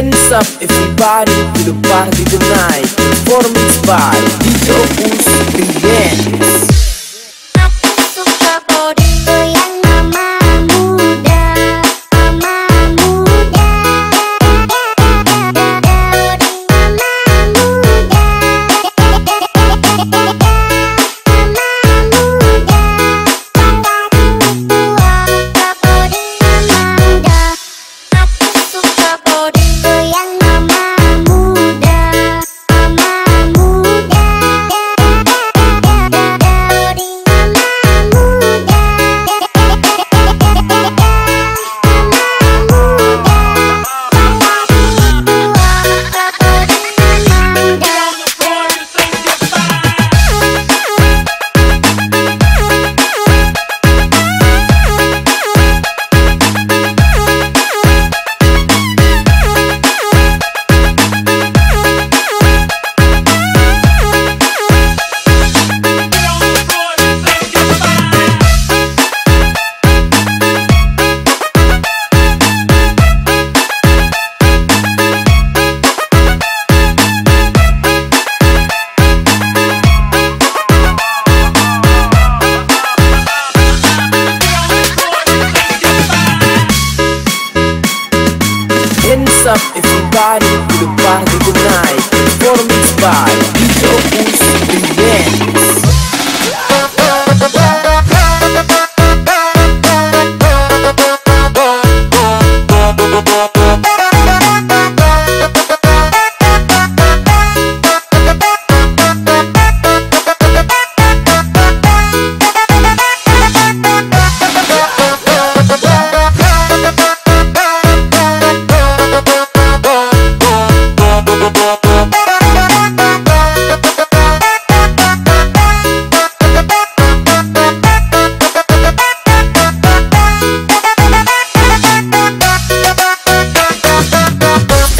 Turn up everybody to the party tonight Performance by DJ Opus Brilliant Bye.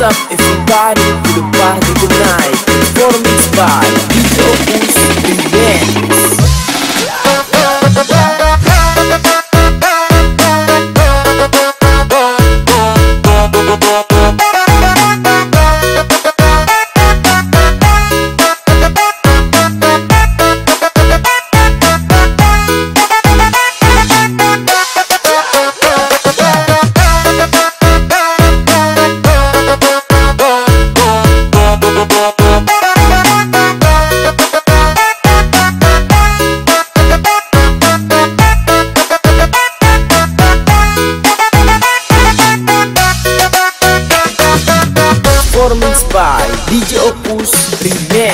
Up everybody to the party tonight. Performance by DJ Opus Remix DJ Opus Remix